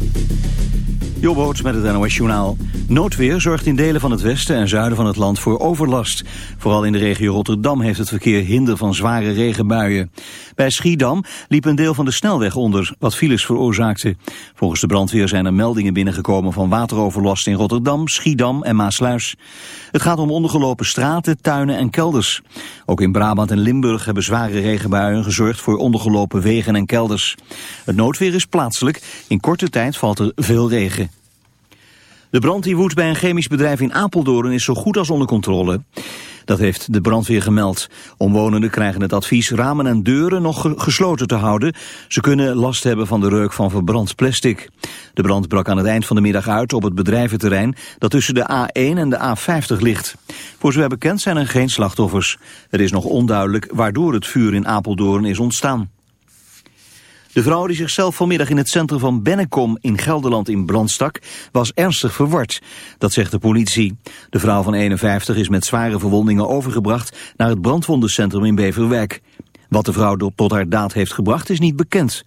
Thank you. Jobboot met het NOS Journaal. Noodweer zorgt in delen van het westen en zuiden van het land voor overlast. Vooral in de regio Rotterdam heeft het verkeer hinder van zware regenbuien. Bij Schiedam liep een deel van de snelweg onder, wat files veroorzaakte. Volgens de brandweer zijn er meldingen binnengekomen van wateroverlast in Rotterdam, Schiedam en Maasluis. Het gaat om ondergelopen straten, tuinen en kelders. Ook in Brabant en Limburg hebben zware regenbuien gezorgd voor ondergelopen wegen en kelders. Het noodweer is plaatselijk. In korte tijd valt er veel regen. De brand die woedt bij een chemisch bedrijf in Apeldoorn is zo goed als onder controle. Dat heeft de brandweer gemeld. Omwonenden krijgen het advies ramen en deuren nog gesloten te houden. Ze kunnen last hebben van de reuk van verbrand plastic. De brand brak aan het eind van de middag uit op het bedrijventerrein dat tussen de A1 en de A50 ligt. Voor zover bekend zijn er geen slachtoffers. Het is nog onduidelijk waardoor het vuur in Apeldoorn is ontstaan. De vrouw die zichzelf vanmiddag in het centrum van Bennekom in Gelderland in brand stak, was ernstig verward. Dat zegt de politie. De vrouw van 51 is met zware verwondingen overgebracht naar het brandwondencentrum in Beverwijk. Wat de vrouw tot haar daad heeft gebracht is niet bekend.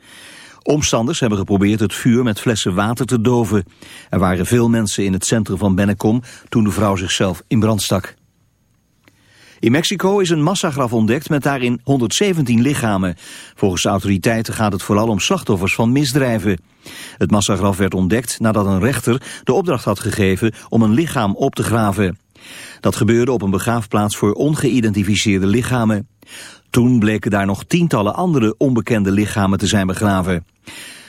Omstanders hebben geprobeerd het vuur met flessen water te doven. Er waren veel mensen in het centrum van Bennekom toen de vrouw zichzelf in brand stak. In Mexico is een massagraf ontdekt met daarin 117 lichamen. Volgens de autoriteiten gaat het vooral om slachtoffers van misdrijven. Het massagraf werd ontdekt nadat een rechter de opdracht had gegeven om een lichaam op te graven. Dat gebeurde op een begraafplaats voor ongeïdentificeerde lichamen. Toen bleken daar nog tientallen andere onbekende lichamen te zijn begraven.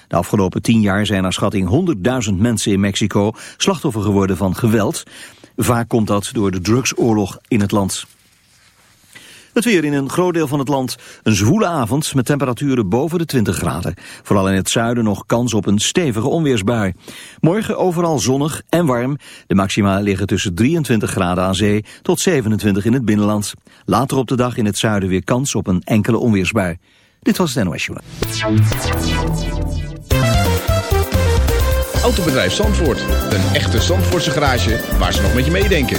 De afgelopen tien jaar zijn naar schatting 100.000 mensen in Mexico slachtoffer geworden van geweld. Vaak komt dat door de drugsoorlog in het land. Het weer in een groot deel van het land. Een zwoele avond met temperaturen boven de 20 graden. Vooral in het zuiden nog kans op een stevige onweersbui. Morgen overal zonnig en warm. De maxima liggen tussen 23 graden aan zee tot 27 in het binnenland. Later op de dag in het zuiden weer kans op een enkele onweersbui. Dit was het NOS. Autobedrijf Zandvoort. Een echte Zandvoortse garage waar ze nog met je meedenken.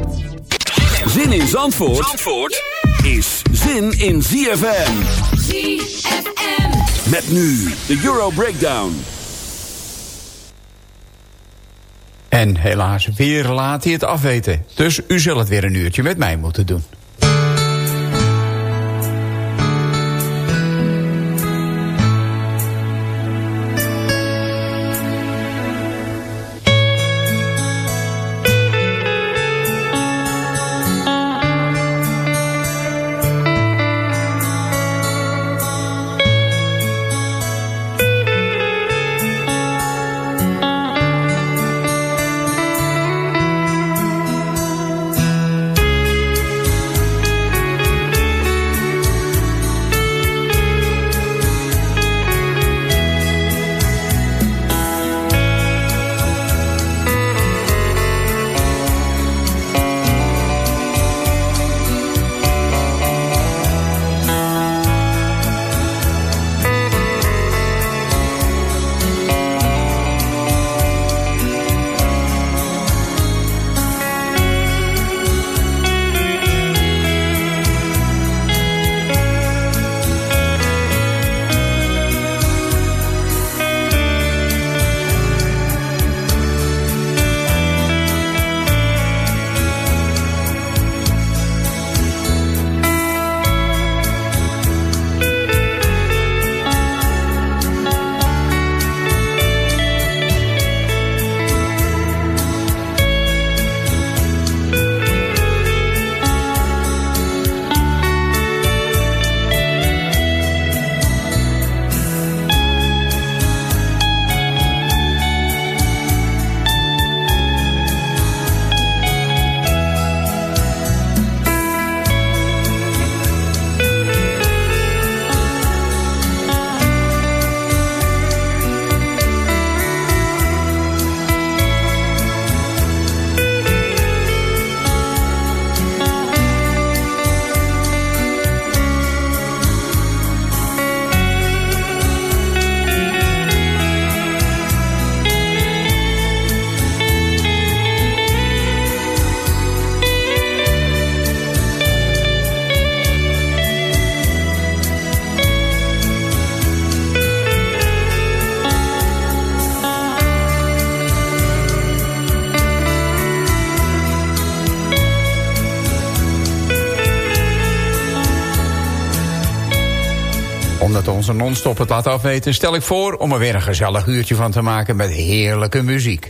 Zin in Zandvoort, Zandvoort is zin in ZFM. ZFM. Met nu de Euro Breakdown. En helaas, weer laat hij het afweten. Dus u zult het weer een uurtje met mij moeten doen. onze non-stop het laat afweten... stel ik voor om er weer een gezellig uurtje van te maken met heerlijke MUZIEK.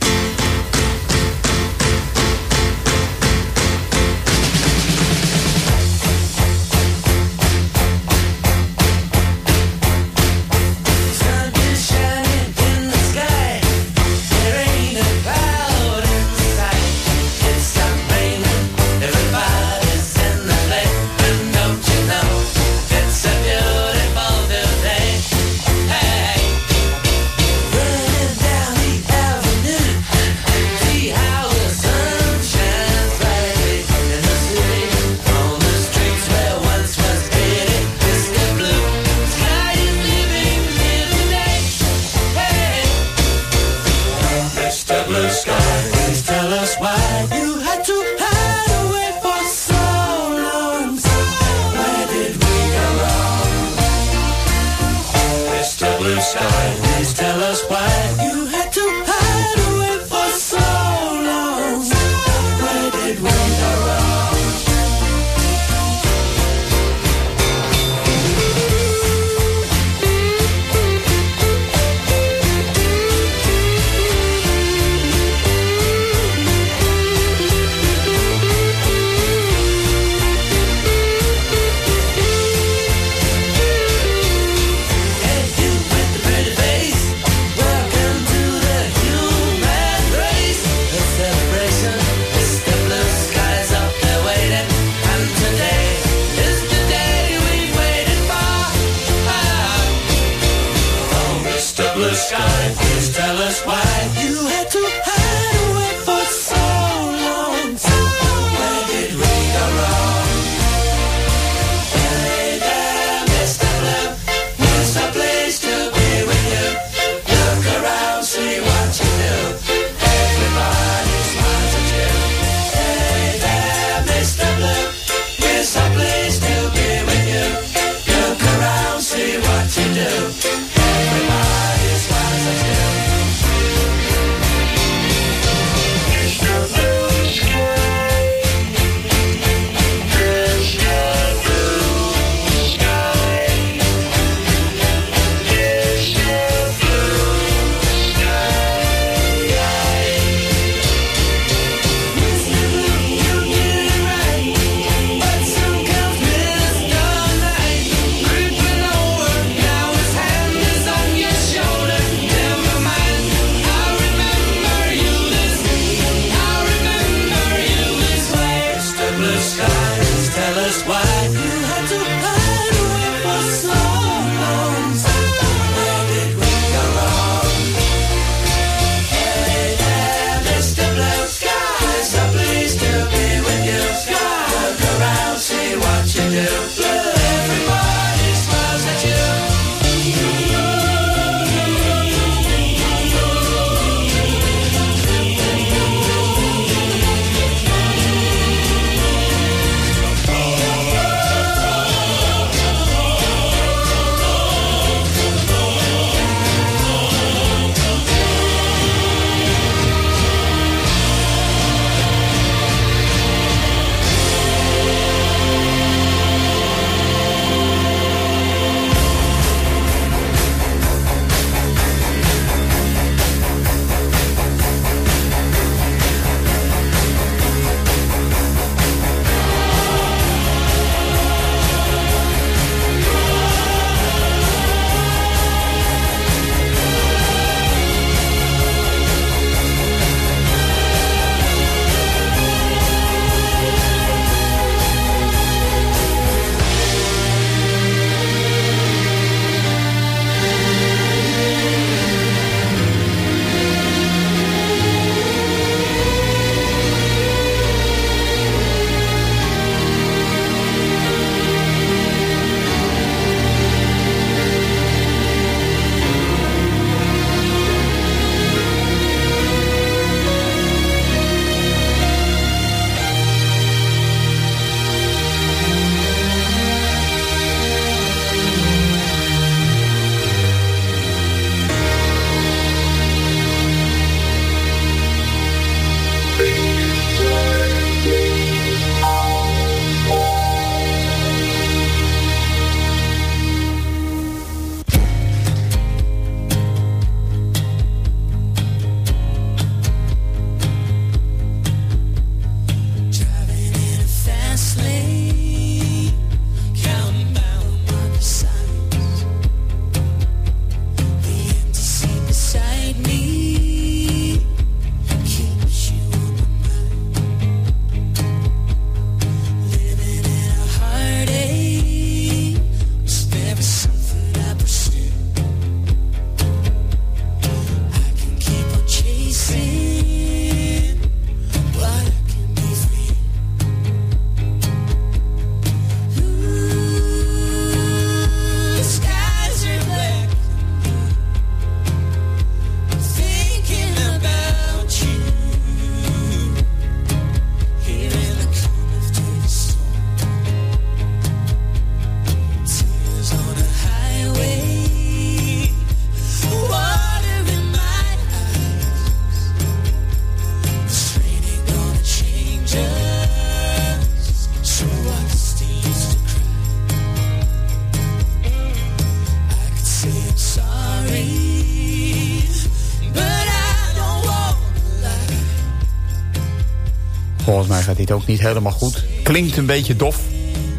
Dit ook niet helemaal goed. Klinkt een beetje dof.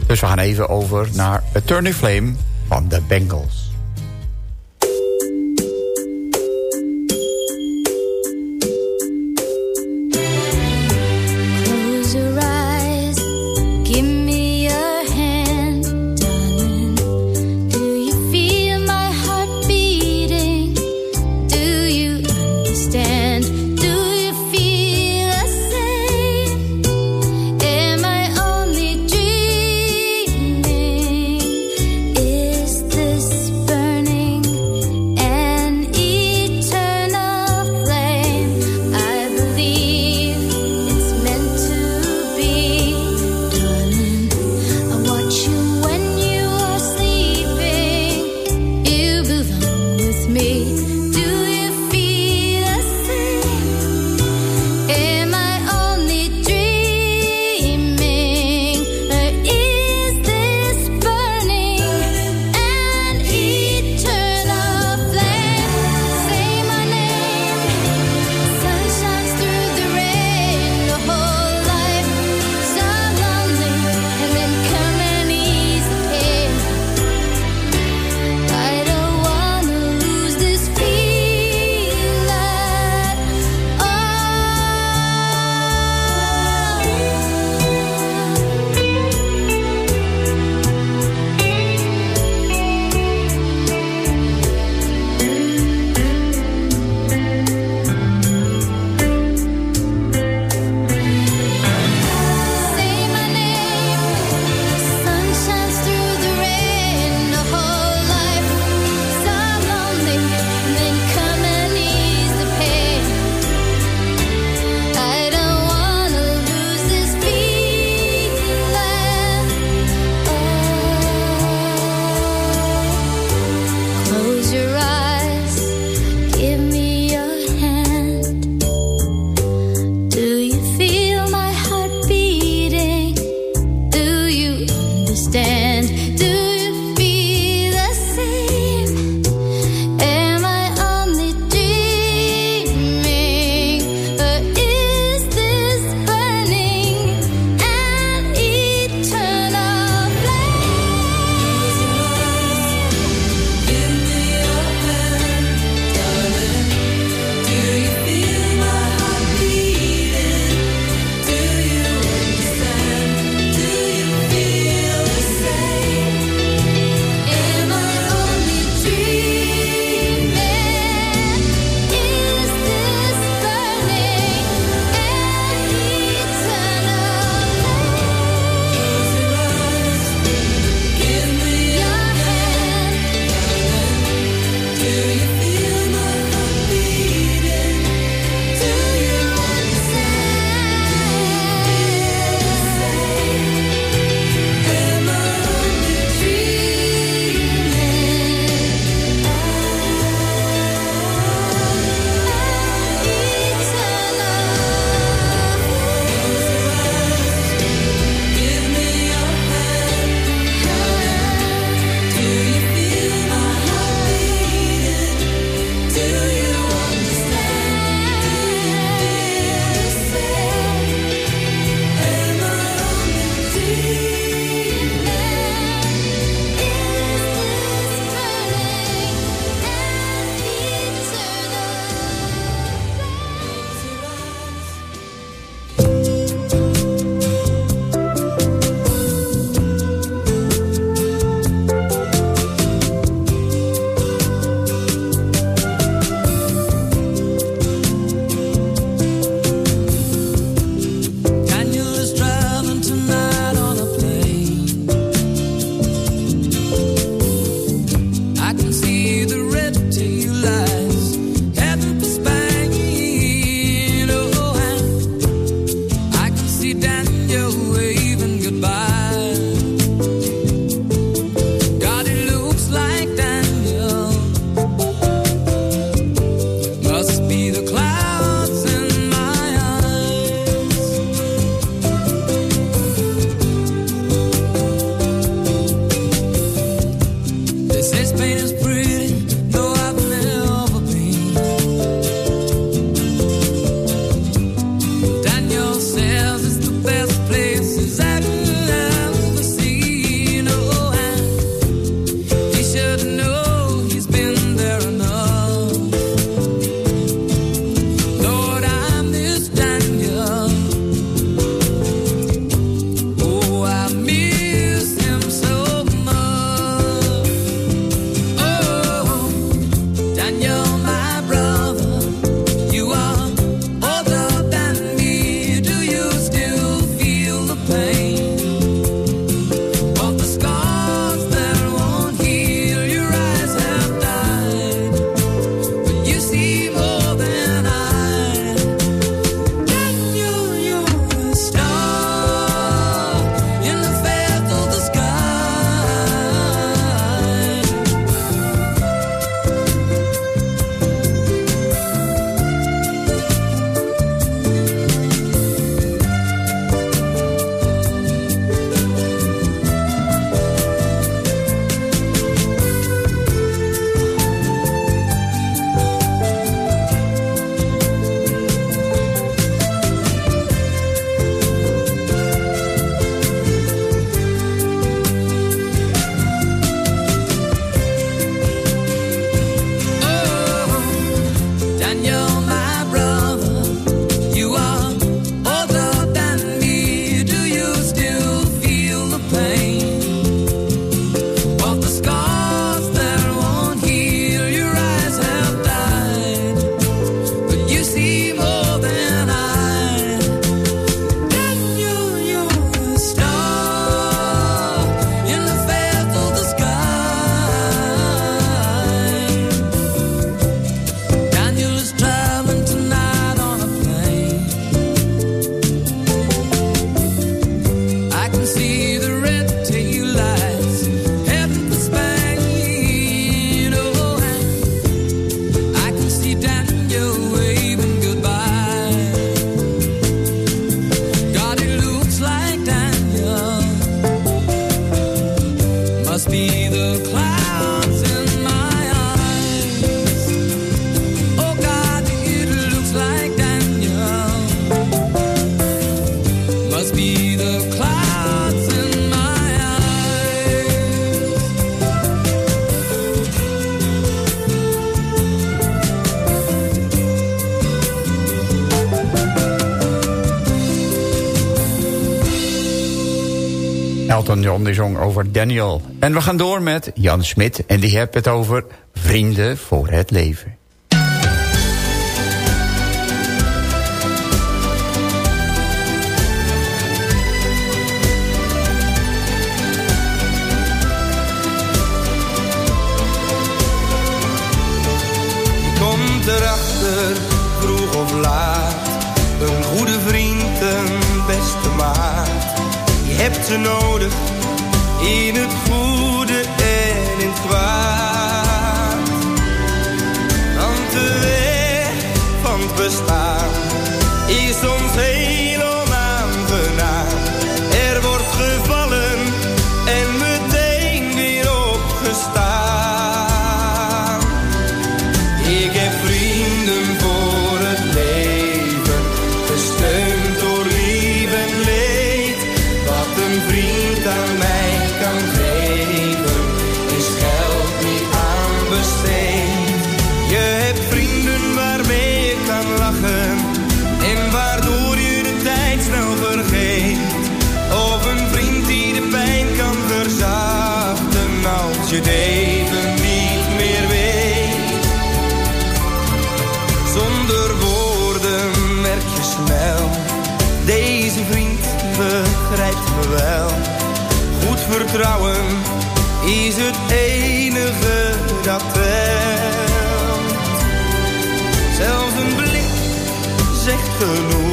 Dus we gaan even over naar Attorney Flame van de Bengals. John zong over Daniel. En we gaan door met Jan Smit en die heeft het over Vrienden voor het Leven. Je komt erachter, vroeg of laat, een goede vriend, een beste maat. Je hebt ze nodig in het vuur. Vertrouwen is het enige dat telt. Zelfs een blik zegt genoeg.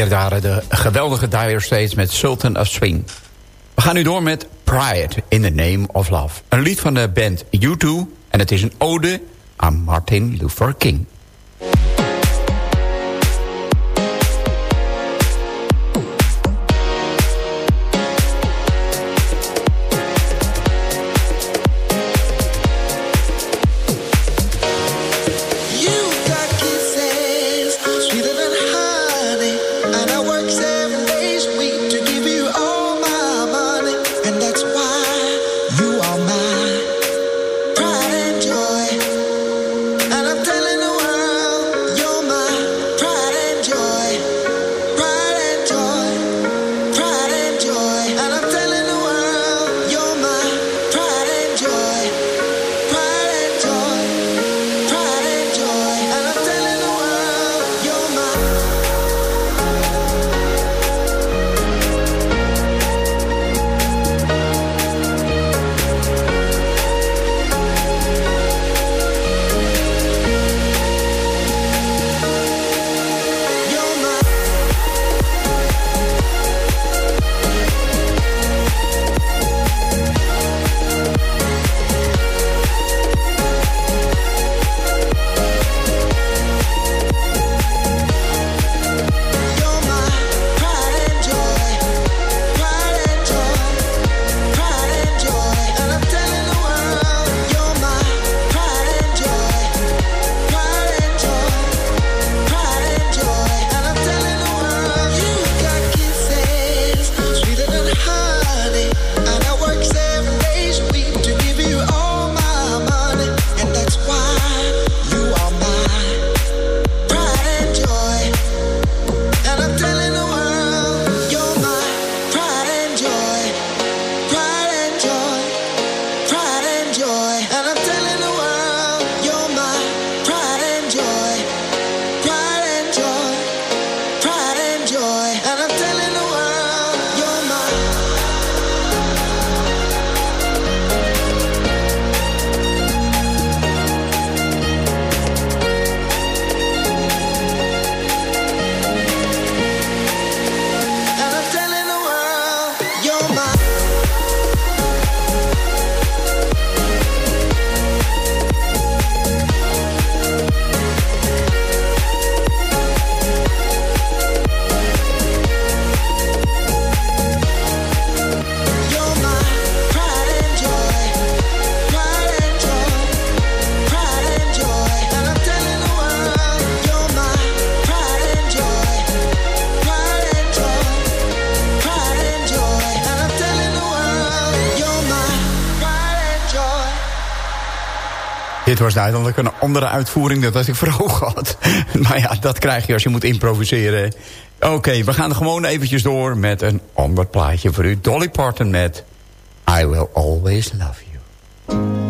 weer daar eh, de geweldige Dire States met Sultan of Swing. We gaan nu door met Pride in the Name of Love. Een lied van de band U2 en het is een ode aan Martin Luther King. was duidelijk een andere uitvoering dan dat ik voor ogen had. maar ja, dat krijg je als je moet improviseren. Oké, we gaan gewoon eventjes door met een ander plaatje voor u. Dolly Parton met I Will Always Love You.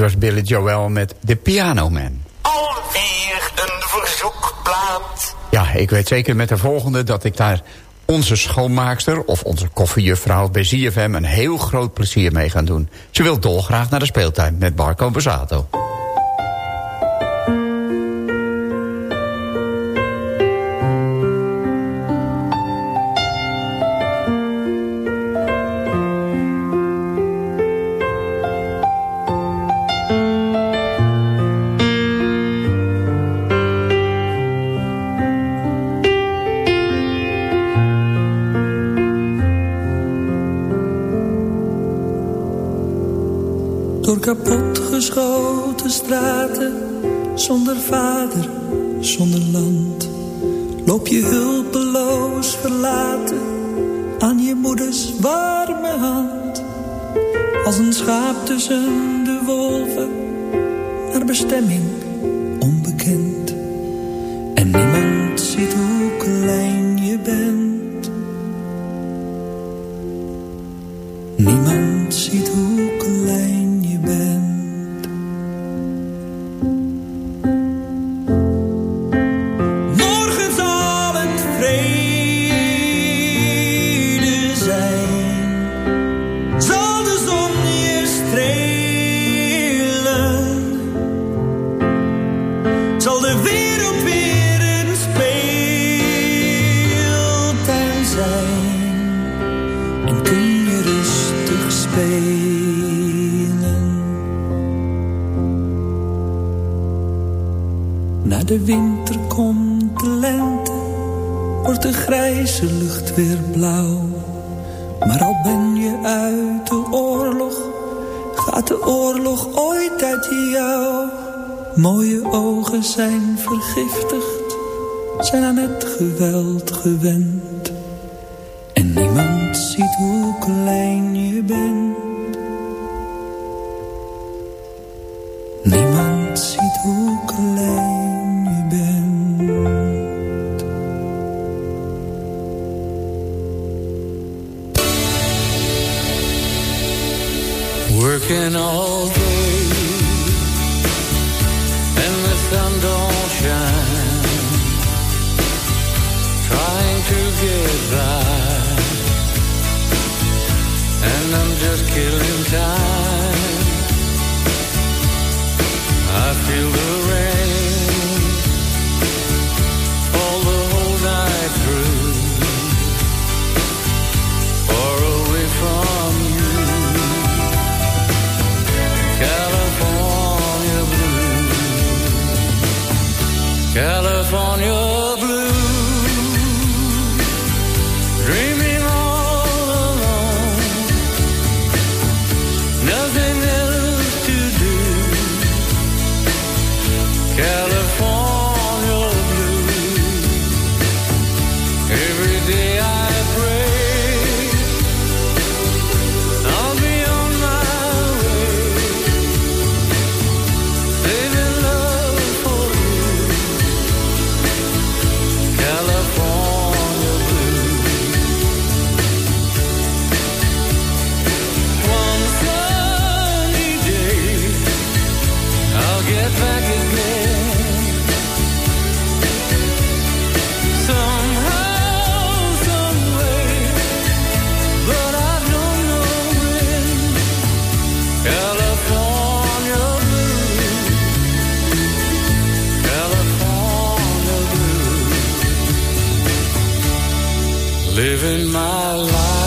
Was Billy Joel met The Piano Man. Alweer een verzoekplaat. Ja, ik weet zeker met de volgende dat ik daar onze schoonmaakster... of onze koffiejuffrouw bij ZFM een heel groot plezier mee gaan doen. Ze wil dolgraag naar de speeltuin met Barco Bazzato. Je hulpeloos verlaten aan je moeders warme hand. Als een schaap tussen de wolven, naar bestemming chocolate. Living my life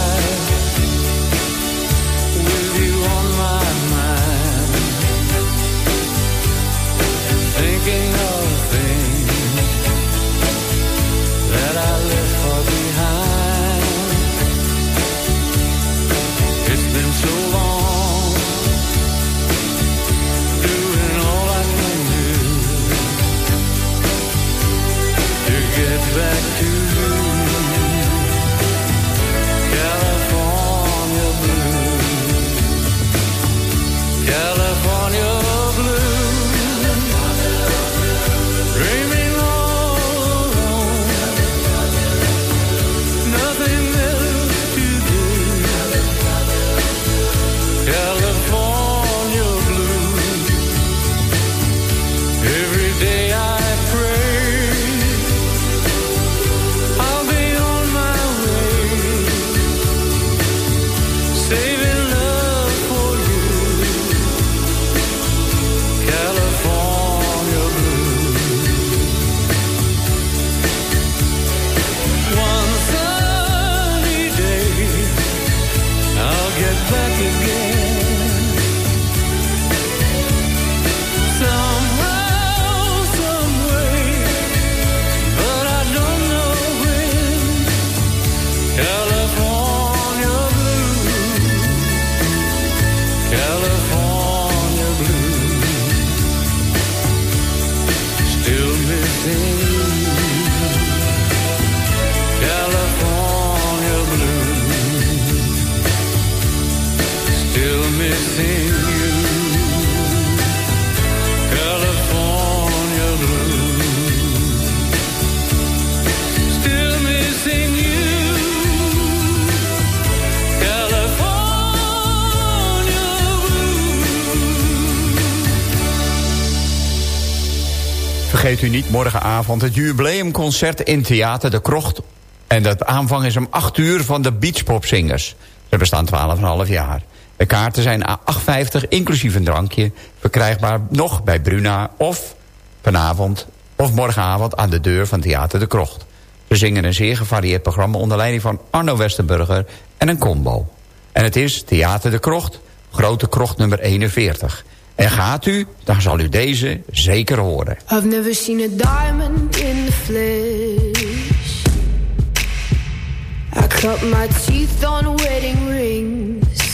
Vergeet u niet morgenavond het jubileumconcert in Theater de Krocht. En dat aanvang is om 8 uur van de Beachpopzingers. Ze bestaan 12,5 jaar. De kaarten zijn A8,50 inclusief een drankje. Verkrijgbaar nog bij Bruna of vanavond of morgenavond aan de deur van Theater de Krocht. Ze zingen een zeer gevarieerd programma onder leiding van Arno Westerburger en een combo. En het is Theater de Krocht, grote krocht nummer 41. En gaat u, dan zal u deze zeker horen. I've never seen a diamond in the flesh. I cut my teeth on a wedding ring.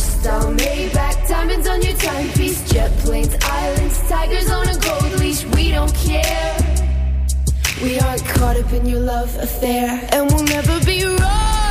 crystal Maybach, diamonds on your timepiece, jet planes, islands, tigers on a gold leash. We don't care. We aren't caught up in your love affair, and we'll never be wrong.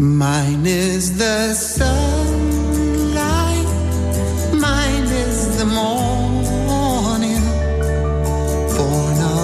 Mine is the sunlight, mine is the morning, born of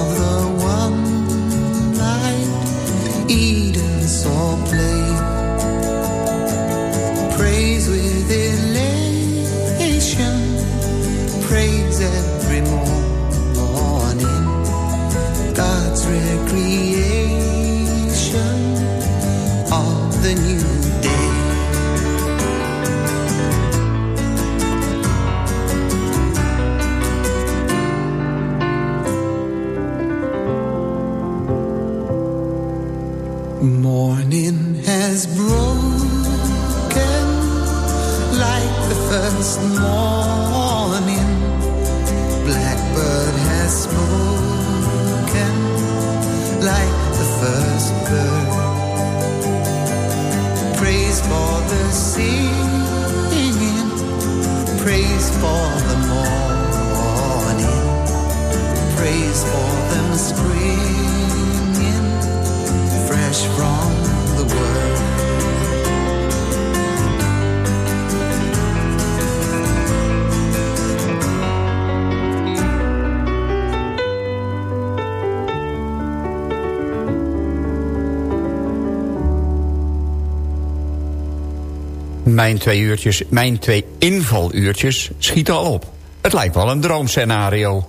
Mijn twee uurtjes, mijn twee invaluurtjes schieten al op. Het lijkt wel een droomscenario.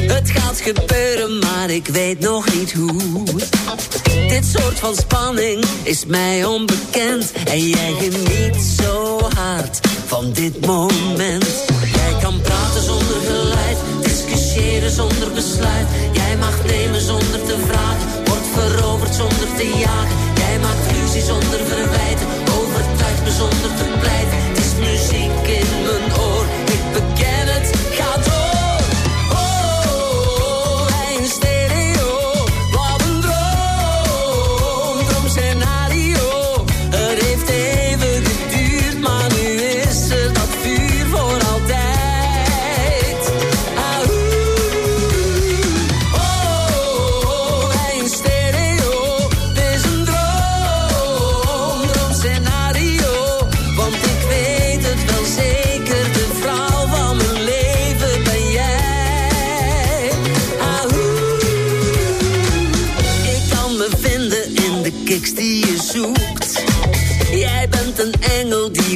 Het gaat gebeuren, maar ik weet nog niet hoe. Dit soort van spanning is mij onbekend. En jij geniet zo hard van dit moment. Jij kan praten zonder geluid, discussiëren zonder besluit. Jij mag nemen zonder te vragen, wordt veroverd zonder te jagen. Jij maakt ruzie zonder verwijten, overtuigt me zonder te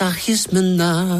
zachtjes naam.